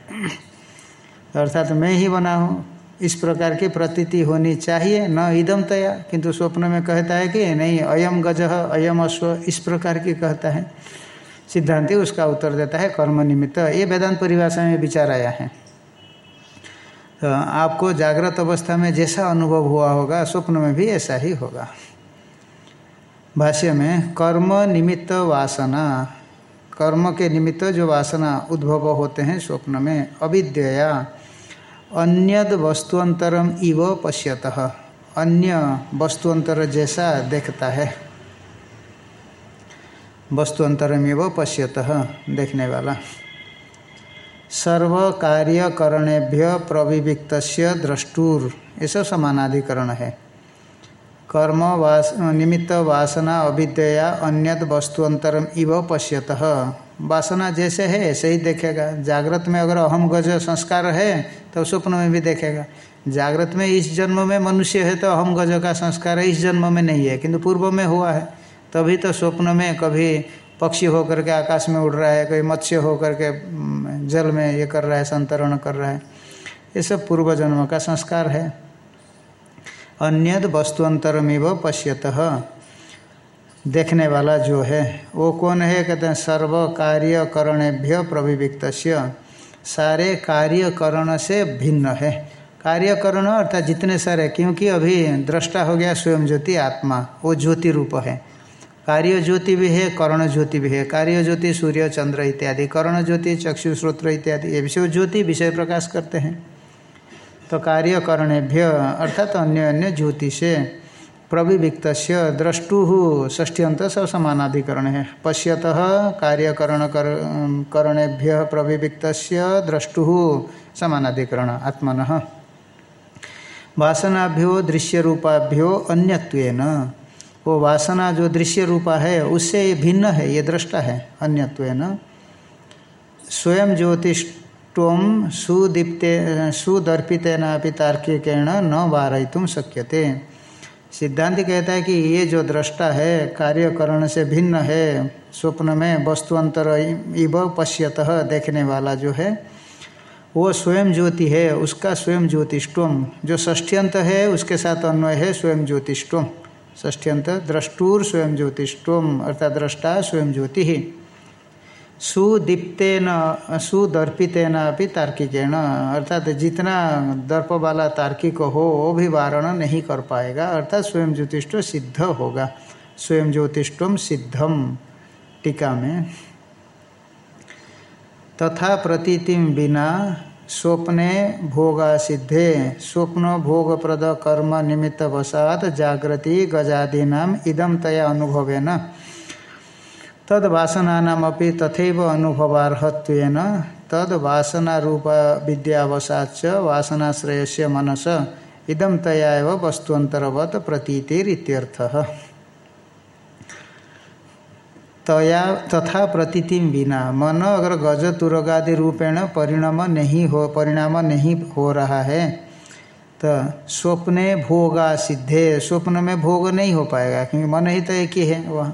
अर्थात मैं ही बना हूँ, इस प्रकार की प्रतीति होनी चाहिए, न इदम तया, किंतु स्वप्न में कहता है कि नहीं, अयम गज, अयम अश्व, इस प्रकार की कहता है। सिद्धांति उसका उत्तर देता है, कर्म निमित्त। ये वेदांत परिभाषा में विचार आया है। तो आपको जागृत अवस्था में जैसा अनुभव हुआ होगा, स्वप्न में भी ऐसा ही होगा। भाष्य में, कर्म निमित्त वासना। कर्म के निमित्त जो वासना उद्भव होते हैं स्वप्न में अविद्या अन्यद वस्तुअंतरम इव पश्यत। अन्य वस्तुअंतर जैसा देखता है। वस्तुअंतरम इव पश्यत देखने वाला। सर्व कार्य करणेभ्य प्रविविक्त द्रष्टुर। ऐसा समानाधिकरण है। कर्म वास, निमित्त वासना, अविद्या अन्यत वस्तुअंतरम इव पश्यत। वासना जैसे है, ऐसे ही देखेगा। जागृत में अगर अहम गज संस्कार है तो स्वप्न में भी देखेगा। जागृत में इस जन्म में मनुष्य है तो अहम गज का संस्कार इस जन्म में नहीं है, किंतु पूर्व में हुआ है। तभी तो स्वप्न में कभी पक्षी होकर के आकाश में उड़ रहा है, कोई मत्स्य होकर के जल में ये कर रहा है, संतरण कर रहा है। ये सब पूर्व जन्म का संस्कार है। अन्यद वस्तुअंतरमिव पश्यत। देखने वाला जो है, वो कौन है? कहते हैं सर्व कार्य करणेभ्य प्रविविक्त सारे कार्यकरण से भिन्न है। कार्यकरण अर्थात जितने सारे, क्योंकि अभी दृष्टा हो गया स्वयं ज्योति आत्मा, वो ज्योति रूप है। कार्य ज्योति भी है कर्ण ज्योति भी है। कार्य ज्योति सूर्य, चंद्र इत्यादि कर्ण ज्योति चक्षु, श्रोत्र इत्यादि, ये विषय ज्योति, विषय प्रकाश करते हैं। तो कार्य करणेभ्य अर्थात अन्य अन्य ज्योति से प्रविविक्त द्रष्टु ष्ठ्यंत सब समानाधिकरण है। पश्यत कार्यकरण कर करणेभ्य प्रविविक्त द्रष्टु समानाधिकरण, आत्मन। वासनाभ्यो दृश्य रूपाभ्यो अन्यत्वेन। वो वासना जो दृश्य रूपा है, उससे ये भिन्न है, ये दृष्टा है, अन्यत्वेन। स्वयं ज्योतिष तम सुदीप्ते, सुदर्पितेन तार्किकेण न वारयितुम शक्यते। सिद्धांत कहता है कि ये जो दृष्टा है, कार्यकरण से भिन्न है स्वप्न में वस्तुअंतर इव पश्यत देखने वाला जो है, वो स्वयं ज्योति है, उसका स्वयं ज्योतिष्टम। जो ष्ठ्यंत है, उसके साथ अन्वय है, स्वयं ज्योतिष्टम। ष्ठ्यंत द्रष्टुर स्वयं ज्योतिष्टोम अर्थात द्रष्टा स्वयं ज्योति। ही सुदीप्तेन, सुदर्पितेन अभी तार्किकेण, अर्थात जितना दर्प वाला तार्किक हो, वो भी वारण नहीं कर पाएगा, अर्थात स्वयं ज्योतिष्ट सिद्ध होगा। स्वयं ज्योतिष्टम सिद्धम टीका में। तथा प्रतीतिम बिना स्वप्ने भोगा सिद्धे स्वप्न भोग कर्म निमित्त वसात जागृति गजादीना इदम तया अनुभवेन। तद वासनानामपि तथैव अनुभवार्हत्वेन। तद वासना रूप विद्यावशाच वासनाश्रय से मनस इदम तया एव वस्तुअंतरवत तया तथा प्रतीतिम बिना मन अगर गज तुरगादि रूपेण परिणाम नहीं हो परिणाम नहीं हो रहा है। तो स्वप्ने भोगा सिद्धे। स्वप्न में भोग नहीं हो पाएगा, क्योंकि मन ही तो एक ही है वह।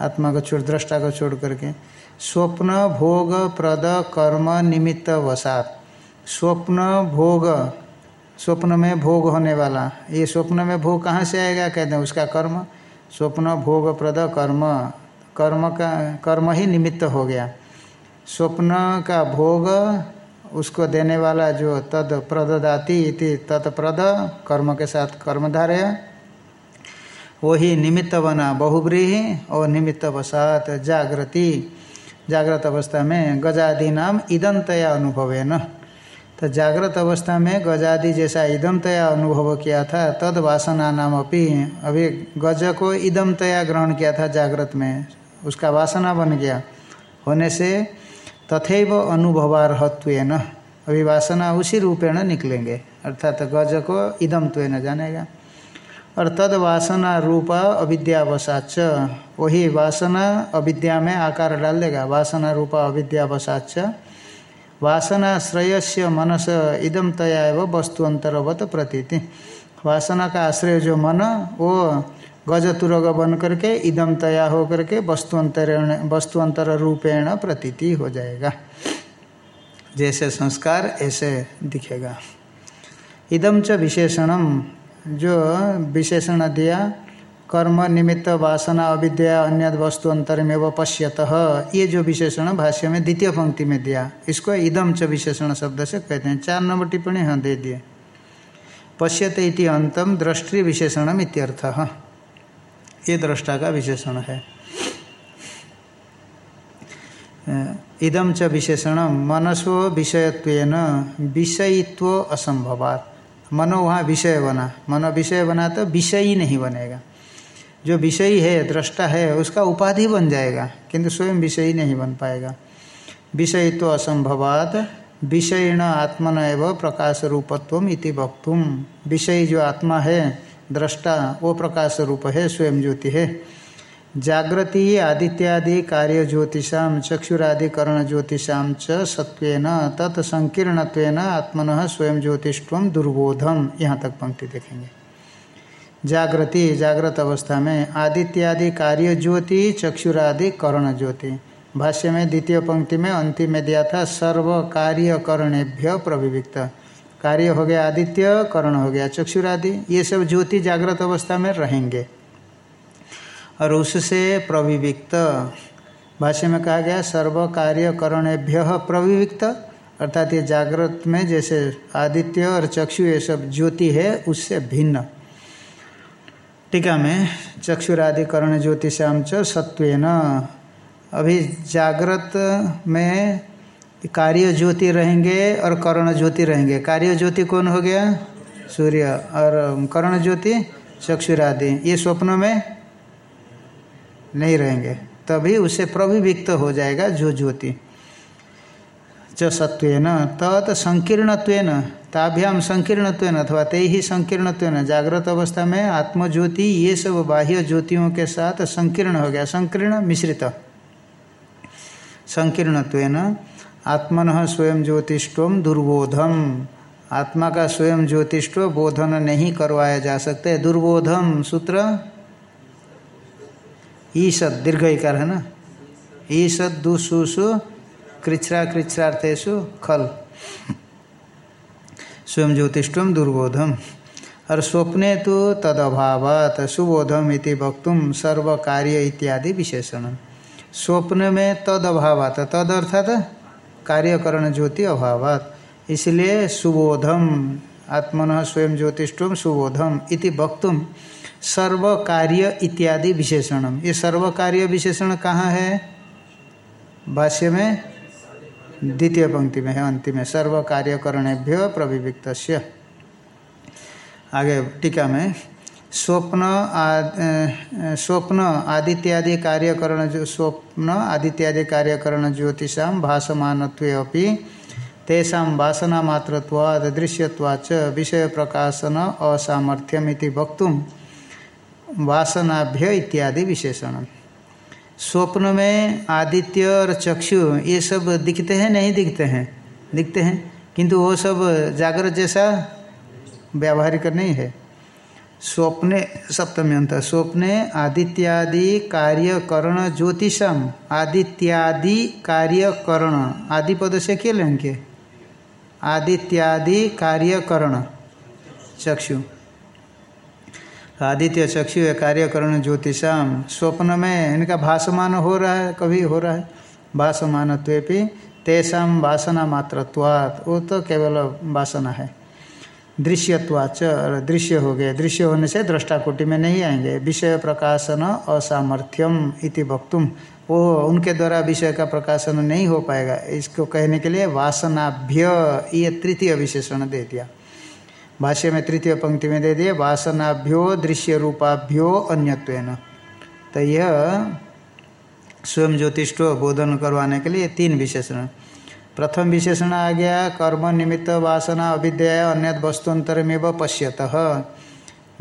आत्मा को छोड़, दृष्टा को छोड़ करके। स्वप्न भोग प्रद कर्म निमित्त वसात स्वप्न भोग, स्वप्न में भोग होने वाला। ये स्वप्न में भोग कहाँ से आएगा कहते हैं उसका कर्म। स्वप्न भोग प्रद कर्म। कर्म का, कर्म ही निमित्त हो गया। स्वप्न का भोग उसको देने वाला जो तद प्रददाति इति तत्प्रद कर्म के साथ कर्मधारय वही निमित्त बना बहुब्रीही और निमित्त वसात जागृति। जागृत अवस्था में गजादि नाम इदंतया अनुभव न तो जागृत अवस्था में गजादि जैसा इदमतया अनुभव किया था, तद वासना नाम अपनी अभी गज को इदमतया ग्रहण किया था जागृत में। उसका वासना बन गया। होने से तथैव न अभी वासना उसी रूपेण निकलेंगे। अर्थात गज को इदम इदमत्व न जानेगा। और तद वासना रूप अविद्यावसाच। वही वासना अविद्या में आकार डाल देगा। वासना रूप अविद्यावसाच। वासनाश्रय से मनस इदम तया एवं वस्तु अंतर्वत प्रतीति। वासना का आश्रय जो मन, वो गज तुरग बन करके इदम तया हो करके वस्तुअंतर वस्तुअंतर रूपेण प्रतीति हो जाएगा। जैसे संस्कार, ऐसे दिखेगा। इदम च विशेषणम जो विशेषण दिया, कर्म, निमित्त, वासना, अविद्या अन्य वस्तु अंतरमें व पश्यत, ये जो विशेषण भाष्य में द्वितीय पंक्ति में दिया, इसको इदम च विशेषण शब्द से कहते हैं। चार नंबर टिप्पणी हाँ दे दिए। पश्यत इति अंतम दृष्टि विशेषणम इत्यर्थ। ये दृष्टा का विशेषण है। इदम च विशेषण मनसो विषयत्व विषयित्व असंभवात। मनो वहाँ विषय बना। मनो विषय बना तो विषय ही नहीं बनेगा। जो विषय है, दृष्टा है, उसका उपाधि बन जाएगा, किंतु स्वयं विषय नहीं बन पाएगा। विषय तो असंभवात, विषयण आत्मन एवं प्रकाश रूपत्व इति वक्तुम। विषय जो आत्मा है दृष्टा, वो प्रकाश रूप है, स्वयं ज्योति है। जागृति आदित्यादि कार्य ज्योतिषा चक्षुरादि कर्ण ज्योतिषा च आत्मन स्वयं ज्योतिष्व दुर्बोधम। यहाँ तक पंक्ति देखेंगे। जागृति, जागृत अवस्था में आदित्यादि कार्य ज्योति चक्षुरादि कर्ण ज्योति। भाष्य में द्वितीय पंक्ति में अंतिम में दिया था सर्व कार्य कर्णेभ्य प्रविविक्त। कार्य हो गया आदित्य, कर्ण हो गया चक्षुरादि, ये सब ज्योति जागृत अवस्था में रहेंगे। और उससे प्रविविक्त, भाष्य में कहा गया, सर्व कार्य करणेभ्य प्रविविक्त, अर्थात ये जागृत में जैसे आदित्य और चक्षु ये सब ज्योति है, उससे भिन्न। टीका में, चक्षुरादि, कर्ण ज्योतिषाम च सत्वेन अभी जागृत में कार्य ज्योति रहेंगे और कर्ण ज्योति रहेंगे। कार्य ज्योति कौन हो गया? सूर्य। और कर्ण ज्योति चक्षुरादि। ये स्वप्नों में नहीं रहेंगे। तभी उसे प्रभिविक्त हो जाएगा जो ज्योति। च सत्वेन तत् संकीर्णत्वेन। ताभ्याम संकीर्णत्वेन अथवा ते ही संकीर्णत्वेन। जागृत अवस्था में आत्मज्योति, ये सब बाह्य ज्योतियों के साथ संकीर्ण हो गया। संकीर्ण मिश्रित। संकीर्णत्वेन। आत्मन स्वयं ज्योतिष्वम दुर्बोधम। आत्मा का स्वयं ज्योतिष्व बोधन नहीं करवाया जा सकते दुर्बोधम सूत्र? ईसद दीर्घ है ना? ईसद दुसुसु कृच्छ्रा कृच्छ्रार्थेशु खल। स्वयं ज्योतिष्वम दुर्बोधम। और स्वप्ने तो तद अभावात सुबोधम इति वक्तुम सर्व कार्य इत्यादि विशेषण स्वप्न में तद अभावात तद अर्थात कार्यकरण ज्योति अभावात। इसलिए सुबोधम, आत्मन स्वयं ज्योतिषम सुबोधम इति वक्तुम सर्व कार्य इत्यादि विशेषणम। ये सर्व कार्य विशेषण कहाँ है? भाष्य में? द्वितीय पंक्ति में है, अंतिम में। सर्व कार्यकरणेभ्य प्रविविक्त आगे टीका में स्वप्न आदि स्वप्न आदित्यादि कार्यकरण जो स्वप्न आदित्यादि कार्यकरण ज्योतिषा भाषमान अपनी तेषा वासना मात्रत्वाद दृश्यवाच विषय प्रकाशन असामर्थ्यम वक्त वासनाभ्य इत्यादि विशेषण। स्वप्न में आदित्य और चक्षु, ये सब दिखते हैं, नहीं दिखते हैं? दिखते हैं? किंतु वो सब जागृत जैसा व्यावहारिक नहीं है। स्वप्ने, सप्तमी अंत, स्वप्ने आदित्यादि कार्यकरण ज्योतिषम, आदित्यादि कार्यकरण आदि पद से क्या लेंगे? आदित्यादि कार्यकरण, चक्षु। आदित्य, चक्षु है कार्यकरण, ज्योतिषम स्वप्न में इनका भाषमान हो रहा है, कभी हो रहा है? भाषमान तेषा वासना मात्रत्वात्, वो तो केवल वासना है। दृश्यत्वाच दृश्य हो गए दृश्य होने से दृष्टा कोटि में नहीं आएँगे। विषय प्रकाशन असामर्थ्यम इति वक्तुम वो उनके द्वारा विषय का प्रकाशन नहीं हो पाएगा। इसको कहने के लिए वासनाभ्य, ये तृतीय विशेषण दे दिया। भाष्य में तृतीय पंक्ति में दे दिए, वासनाभ्यो दृश्य रूपाभ्यो अन्यत्वेन। तो यह स्वयं ज्योतिष्ठो बोधन करवाने के लिए तीन विशेषण। प्रथम विशेषण आ गया, कर्म निमित्त वासना अविद्या अन्य वस्तुअंतरमेव पश्यत।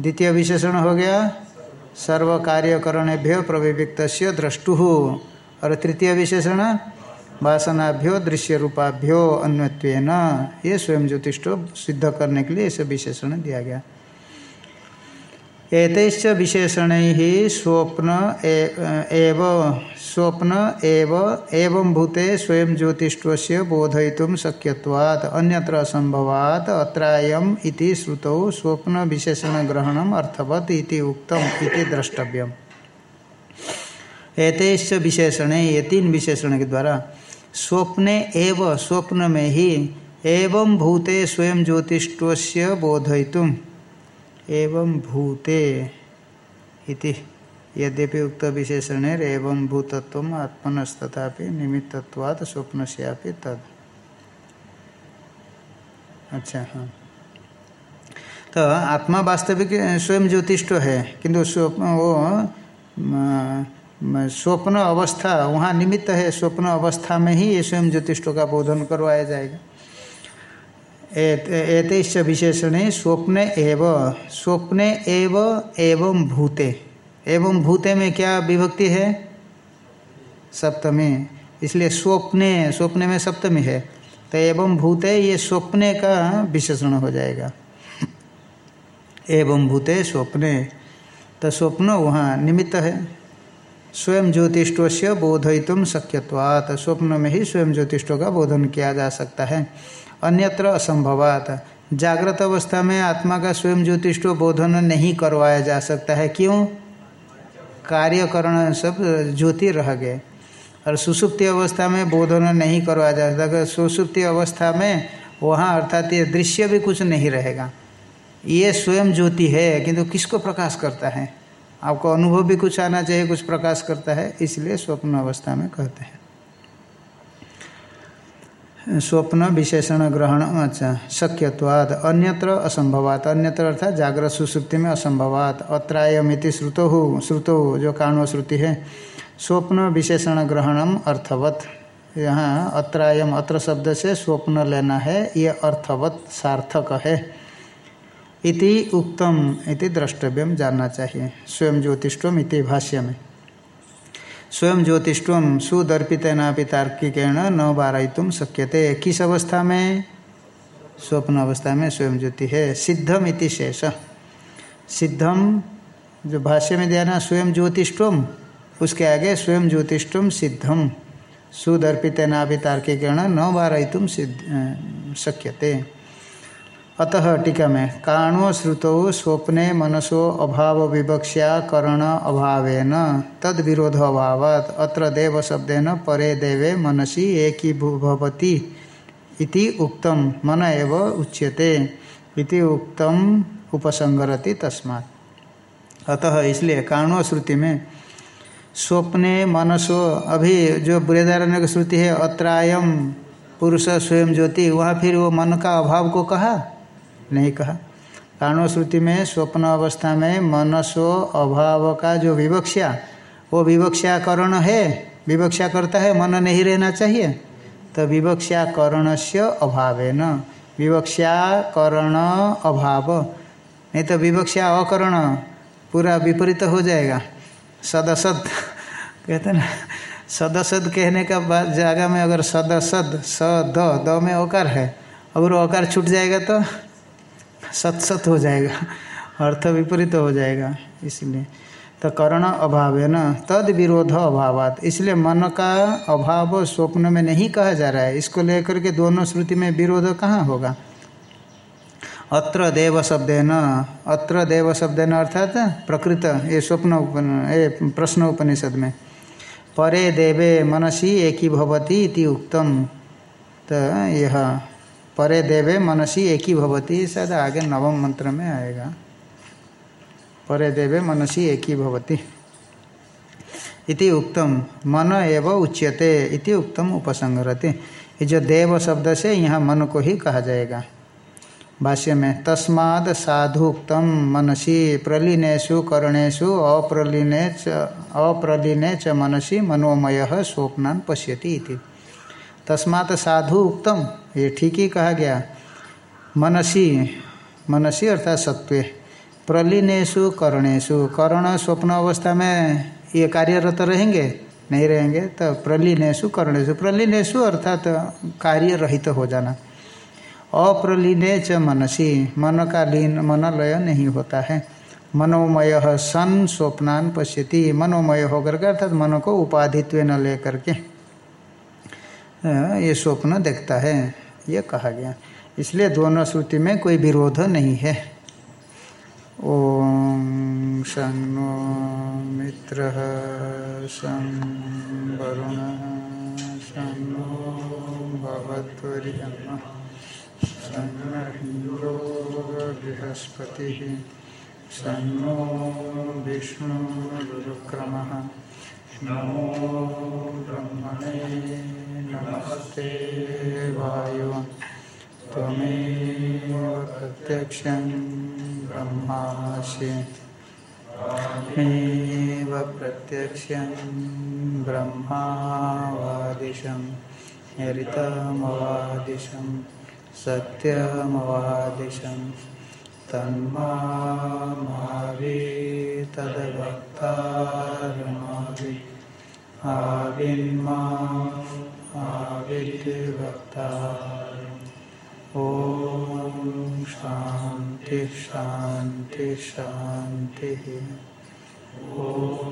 द्वितीय विशेषण हो गया सर्व कार्यकरणेभ्य प्रविविक्त द्रष्टु। और तृतीय विशेषण, वासनाभ्यो दृश्य रूपाभ्यो अन्यत्वेन। ये स्वयं ज्योतिष सिद्ध करने के लिए इसे विशेषण दिया गया। एतैश्च विशेषण ही स्वप्न एव स्वप्न एव एवं भूते स्वयं ज्योतिष्व बोधयितुम शक्यवाद अन्यत्र असंभवात अत्रायम इति श्रुतौ स्वप्न विशेषण ग्रहणम अर्थवत इति उक्तम इति द्रष्टव्यम। एतैश्च विशेषण ये तीन विशेषण के द्वारा, स्वप्ने एव स्वप्न में ही एवं भूते स्वयं ज्योतिष्व बोधयितुम एवं भूते इति। यद्यपि उक्त विशेषण एवं भूतत्व आत्मनस्तथा निमित्तवाद स्वप्न से तद। अच्छा हाँ। तो आत्मा वास्तविक स्वयं ज्योतिष्ठ है किंतु स्वप्न वो स्वप्न अवस्था, वहाँ निमित्त है, स्वप्न अवस्था में ही ये स्वयं ज्योतिष्ठों का बोधन करवाया जाएगा। एतेश्च विशेषण स्वप्न एव, स्वप्ने एव, एवं भूते। एवं भूते में क्या विभक्ति है? सप्तमी। इसलिए स्वप्ने स्वप्ने में सप्तमी है। तो एवं भूते, ये स्वप्ने का विशेषण हो जाएगा। एवं भूते, स्वप्ने। तो स्वप्न वहाँ निमित्त है। स्वयं ज्योतिष्ट से बोधयितुम शक्यवात स्वप्न में ही स्वयं ज्योतिष्टों का बोधन किया जा सकता है। अन्यत्र असंभवात। जागृत अवस्था में आत्मा का स्वयं ज्योतिष्टो बोधन नहीं करवाया जा सकता है। क्यों? कार्यकरण सब ज्योति रह गए। और सुसुप्ति अवस्था में बोधन नहीं करवाया जा सकता। अगर सुसुप्ति अवस्था में वहाँ अर्थात ये दृश्य भी कुछ नहीं रहेगा। ये स्वयं ज्योति है, किंतु किसको प्रकाश करता है? आपको अनुभव भी कुछ आना चाहिए, कुछ प्रकाश करता है, इसलिए स्वप्न अवस्था में कहते हैं। स्वप्न विशेषण ग्रहण अच्छा शक्यवाद अन्यत्र असंभवात, अन्यत्र अर्थात जागृत सुसुप्ति में असंभवात, अत्रायमिति श्रुतो हो श्रुतो हो जो कारणव श्रुति है। स्वप्न विशेषण ग्रहणम अर्थवत। यहाँ अत्रायम, अत्र शब्द से स्वप्न लेना है, ये अर्थवत, सार्थक है। इति उक्तम इति द्रष्टव्यम जानना चाहिए। स्वयं ज्योतिष्वम इति भाष्य में स्वयं ज्योतिष्वम सुदर्पितना तार्किकेण न बारयितुम शक्यते। किस अवस्था में स्वप्न अवस्था में स्वयं ज्योति है। सिद्धम इति शेष। सिद्धम, जो भाष्य में दिया ना, स्वयं ज्योतिष्वम उसके आगे स्वयं ज्योतिष्वम सिद्धम। सुदर्पितना तार्किकेण न बारयितुम सिद्ध शक्यते। अतः टीका में, काणो श्रुतौ स्वप्ने मनसो अभाव विवक्षा करण अभावेन, तद विरोध अभावात, अत्र देव शब्देन परे देवे मनसी एकी भवती इति उक्तम मन एव उच्यते इति उक्तम उपसंगरति तस्मात्। अतः इसलिए काणो श्रुति में, स्वप्ने मनसो, अभी जो बृहदारण्य श्रुति है अत्रायम पुरुष स्वयं ज्योति, वहाँ फिर वो मन का अभाव को कहा? नहीं कहा। कारणो श्रुति में स्वप्न अवस्था में मनसो अभाव का जो विवक्षा, वो विवक्षाकरण है। विवक्षा करता है, मन नहीं रहना चाहिए। तो विवक्षाकरण से अभाव है न विवक्षाकरण अभाव। नहीं तो विवक्षा अकरण पूरा विपरीत हो जाएगा। सदसद। कहते ना, सदसद कहने का बाद जगह में अगर सदसद, स, द में ओकार है अगर ओकार छूट जाएगा तो? सत सत हो जाएगा, अर्थ विपरीत हो जाएगा, इसलिए। तो करण अभाव है ना? तद विरोध अभावात। इसलिए मन का अभाव स्वप्न में नहीं कहा जा रहा है। इसको लेकर के दोनों श्रुति में विरोध कहाँ होगा? अत्र देव शब्द न? अत्र देव शब्द न अर्थात प्रकृत, ये स्वप्न उपन, ये प्रश्न उपनिषद में। परे देवे मनसी एक भवती इति उक्तम। तो यह परे देवे मनसी एक ही भवती शायद आगे नवम मंत्र में आएगा। परे देवे मनसी एक ही भवती। इति उक्तम, मन एव उच्यते, इति उक्तम उपसंगरति ये जो देव शब्द से यहाँ मन को ही कहा जाएगा। भाष्य में, तस्माद साधुक्तम, मनसी प्रलीनेशु करणेशु अप्रलीने च अप्रलीने च मनसी मनोमय, स्वप्नान पश्यति इति। तस्मात् साधु उक्तम। ये ठीक ही कहा गया। मनसी मनसी अर्थात सत्व प्रलीनेशु करणेशु करण स्वप्न अवस्था में ये कार्यरत रहेंगे, नहीं रहेंगे तो प्रलीनेशु करणेशु प्रलीनेशु अर्थात कार्य रहित तो हो जाना। अप्रलीने च मनसी। मन का लीन मन लय नहीं होता है। मनोमय सन स्वप्नान पश्यति। मनोमय होकर के अर्थात मन को उपाधित्व न लेकर के। ये स्वप्न देखता है, ये कहा गया। इसलिए दोनों श्रुति में कोई विरोध नहीं है। ओम नो मित्र सं वरुण सन्नो भगवत्म सन्नो बृहस्पति। सन्नो विष्णुरुक्रमः नमो ब्रह्मणे नमस्ते वायु। त्वमेव प्रत्यक्षं ब्रह्मासि। त्वमेव प्रत्यक्षं ब्रह्मावादिशं। हरितमवादिशम् सत्यमवादिशं। तन्मावि तद्भक्तारमावि आविन्मा आविर्भक्ता ॐ शान्ति शान्ति शान्तिः। ॐ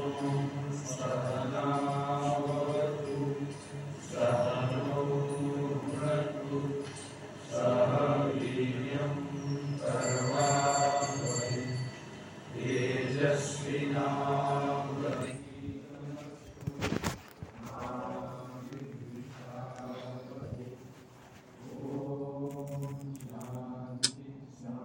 तेजस्विना